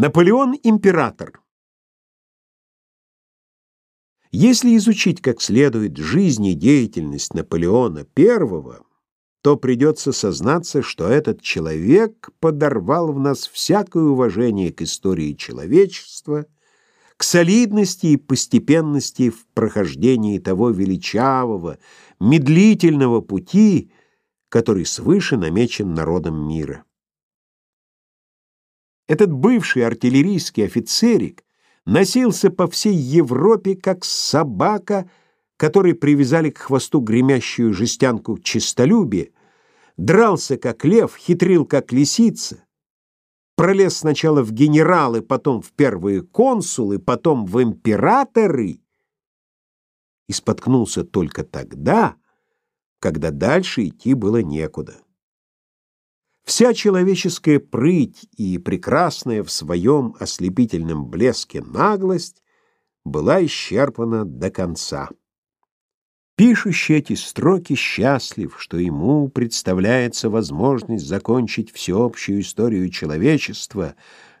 Наполеон император. Если изучить как следует жизнь и деятельность Наполеона I, то придется сознаться, что этот человек подорвал в нас всякое уважение к истории человечества, к солидности и постепенности в прохождении того величавого, медлительного пути, который свыше намечен народом мира. Этот бывший артиллерийский офицерик носился по всей Европе, как собака, которой привязали к хвосту гремящую жестянку честолюбия, дрался, как лев, хитрил, как лисица, пролез сначала в генералы, потом в первые консулы, потом в императоры и споткнулся только тогда, когда дальше идти было некуда. Вся человеческая прыть и прекрасная в своем ослепительном блеске наглость была исчерпана до конца. Пишущий эти строки счастлив, что ему представляется возможность закончить всеобщую историю человечества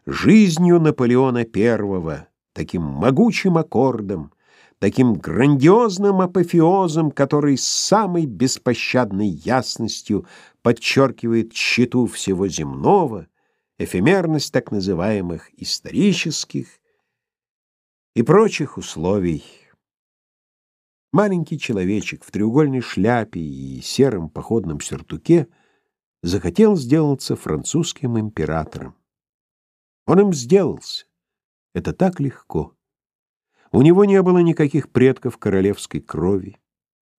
жизнью Наполеона I, таким могучим аккордом, таким грандиозным апофеозом, который с самой беспощадной ясностью подчеркивает щиту всего земного, эфемерность так называемых исторических и прочих условий. Маленький человечек в треугольной шляпе и сером походном сюртуке захотел сделаться французским императором. Он им сделался. Это так легко. У него не было никаких предков королевской крови,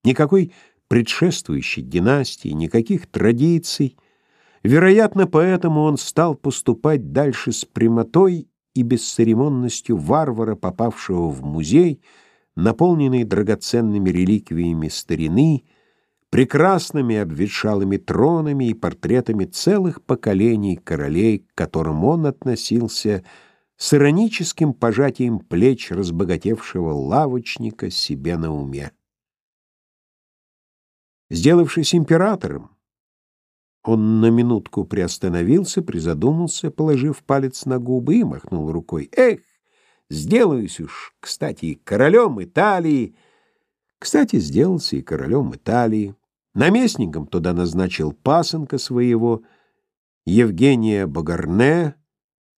никакой предшествующей династии, никаких традиций. Вероятно, поэтому он стал поступать дальше с прямотой и бесцеремонностью варвара, попавшего в музей, наполненный драгоценными реликвиями старины, прекрасными обветшалыми тронами и портретами целых поколений королей, к которым он относился с ироническим пожатием плеч разбогатевшего лавочника себе на уме. Сделавшись императором, он на минутку приостановился, призадумался, положив палец на губы и махнул рукой. «Эх, сделаюсь уж, кстати, королем Италии!» Кстати, сделался и королем Италии. Наместником туда назначил пасынка своего, Евгения Багарне,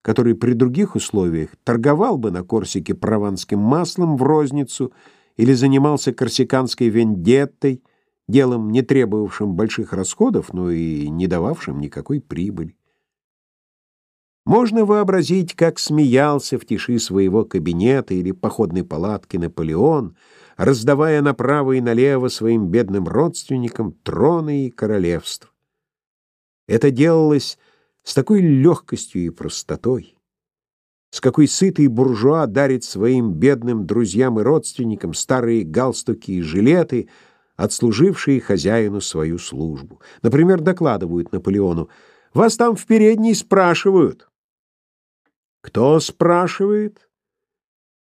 который при других условиях торговал бы на Корсике прованским маслом в розницу или занимался корсиканской вендеттой, делом, не требовавшим больших расходов, но и не дававшим никакой прибыли. Можно вообразить, как смеялся в тиши своего кабинета или походной палатки Наполеон, раздавая направо и налево своим бедным родственникам троны и королевства. Это делалось с такой легкостью и простотой, с какой сытый буржуа дарит своим бедным друзьям и родственникам старые галстуки и жилеты, отслужившие хозяину свою службу. Например, докладывают Наполеону, «Вас там в передней спрашивают». «Кто спрашивает?»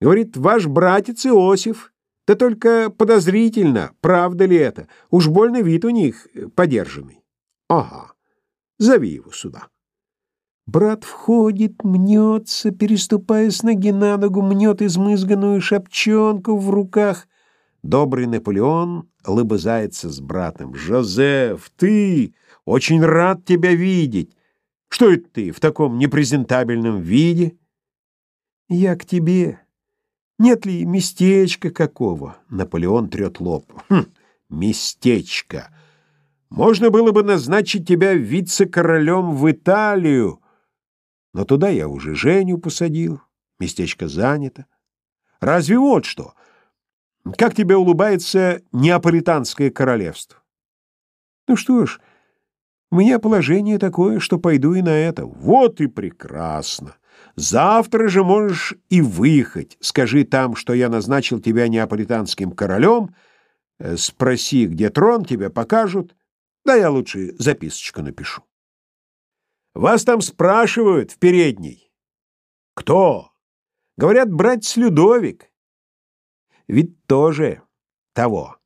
Говорит, «Ваш братец Иосиф». Да только подозрительно, правда ли это? Уж больно вид у них подержанный. Ага, зови его сюда. Брат входит, мнется, переступая с ноги на ногу, мнет измызганную шапчонку в руках. Добрый Наполеон лыбызается с братом. «Жозеф, ты! Очень рад тебя видеть! Что это ты в таком непрезентабельном виде?» «Я к тебе. Нет ли местечка какого?» Наполеон трет лоб. «Хм, местечко! Можно было бы назначить тебя вице-королем в Италию!» Но туда я уже Женю посадил, местечко занято. Разве вот что? Как тебе улыбается Неаполитанское королевство? Ну что ж, у меня положение такое, что пойду и на это. Вот и прекрасно. Завтра же можешь и выехать. Скажи там, что я назначил тебя неаполитанским королем. Э, спроси, где трон, тебе покажут. Да я лучше записочку напишу. Вас там спрашивают в передней. Кто? Говорят, братец Людовик. Ведь тоже того.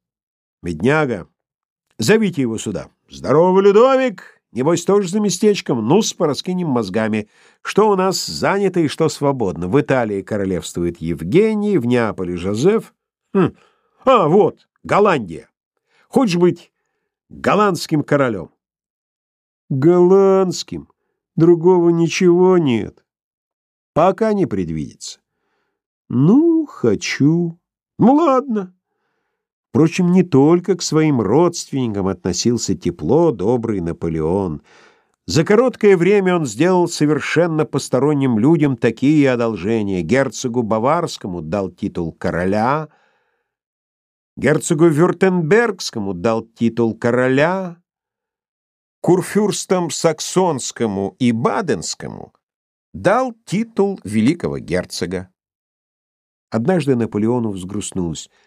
Медняга. Зовите его сюда. Здорово, Людовик. Небось, тоже за местечком? Ну-с, пораскинем мозгами. Что у нас занято и что свободно? В Италии королевствует Евгений, в Неаполе Жозеф. Хм. А, вот, Голландия. Хочешь быть голландским королем? Голландским? Другого ничего нет. Пока не предвидится. Ну, хочу. Ну, ладно. Впрочем, не только к своим родственникам относился тепло добрый Наполеон. За короткое время он сделал совершенно посторонним людям такие одолжения. Герцогу Баварскому дал титул короля, герцогу Вюртембергскому дал титул короля, курфюрстам Саксонскому и Баденскому дал титул великого герцога. Однажды Наполеону взгрустнулось —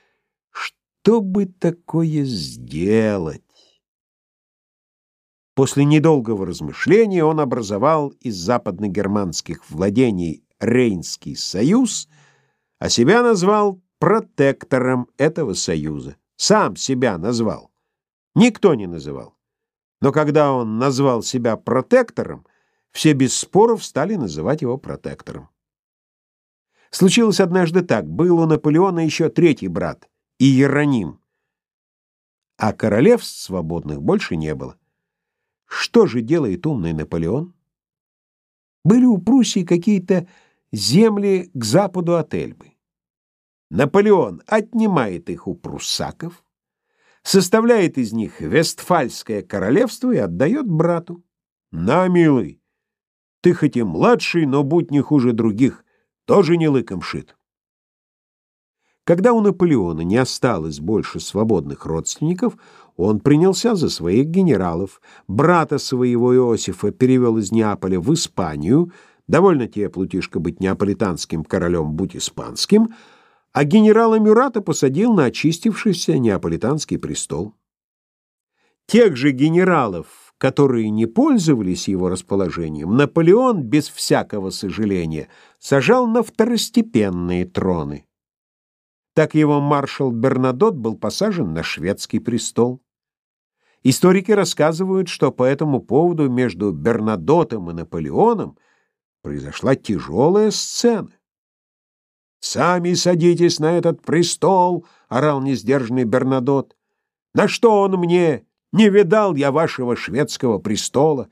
что бы такое сделать? После недолгого размышления он образовал из западногерманских владений Рейнский союз, а себя назвал протектором этого союза. Сам себя назвал. Никто не называл. Но когда он назвал себя протектором, все без споров стали называть его протектором. Случилось однажды так. Был у Наполеона еще третий брат — Иероним. А королевств свободных больше не было. Что же делает умный Наполеон? Были у Пруссии какие-то земли к западу от Эльбы. Наполеон отнимает их у пруссаков, составляет из них Вестфальское королевство и отдает брату. На, милый, ты хоть и младший, но будь не хуже других, тоже не лыком шит. Когда у Наполеона не осталось больше свободных родственников, он принялся за своих генералов. Брата своего Иосифа перевел из Неаполя в Испанию, довольно тебе, Плутишка, быть неаполитанским королем, будь испанским, а генерала Мюрата посадил на очистившийся неаполитанский престол. Тех же генералов, которые не пользовались его расположением, Наполеон, без всякого сожаления, сажал на второстепенные троны. Так его маршал Бернадот был посажен на шведский престол. Историки рассказывают, что по этому поводу между Бернадотом и Наполеоном произошла тяжелая сцена. «Сами садитесь на этот престол!» — орал несдержанный Бернадот. «На что он мне? Не видал я вашего шведского престола.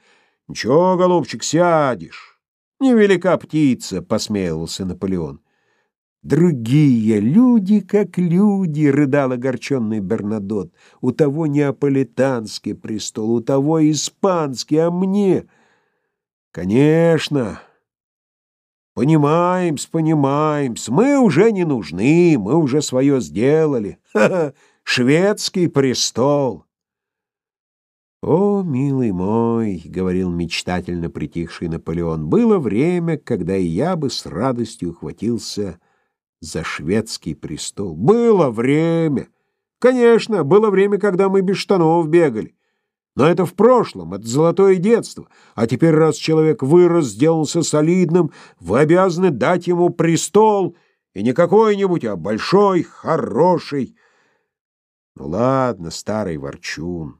Ничего, голубчик, сядешь. Невелика птица!» — посмеивался Наполеон. Другие люди, как люди, рыдал огорченный Бернадот. У того неаполитанский престол, у того испанский, а мне... Конечно, понимаем-с, понимаем-с, мы уже не нужны, мы уже свое сделали. Ха-ха, шведский престол. «О, милый мой!» — говорил мечтательно притихший Наполеон. «Было время, когда и я бы с радостью ухватился за шведский престол. Было время. Конечно, было время, когда мы без штанов бегали. Но это в прошлом, это золотое детство. А теперь, раз человек вырос, сделался солидным, вы обязаны дать ему престол, и не какой-нибудь, а большой, хороший. Ну ладно, старый ворчун,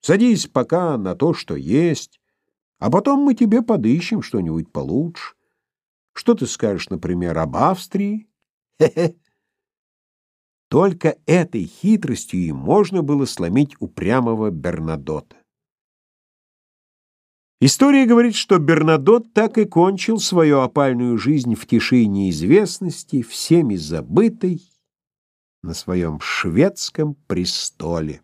садись пока на то, что есть, а потом мы тебе подыщем что-нибудь получше. Что ты скажешь, например, об Австрии? Только этой хитростью и можно было сломить упрямого Бернадота. История говорит, что Бернадот так и кончил свою опальную жизнь в тиши неизвестности, всеми забытой, на своем шведском престоле.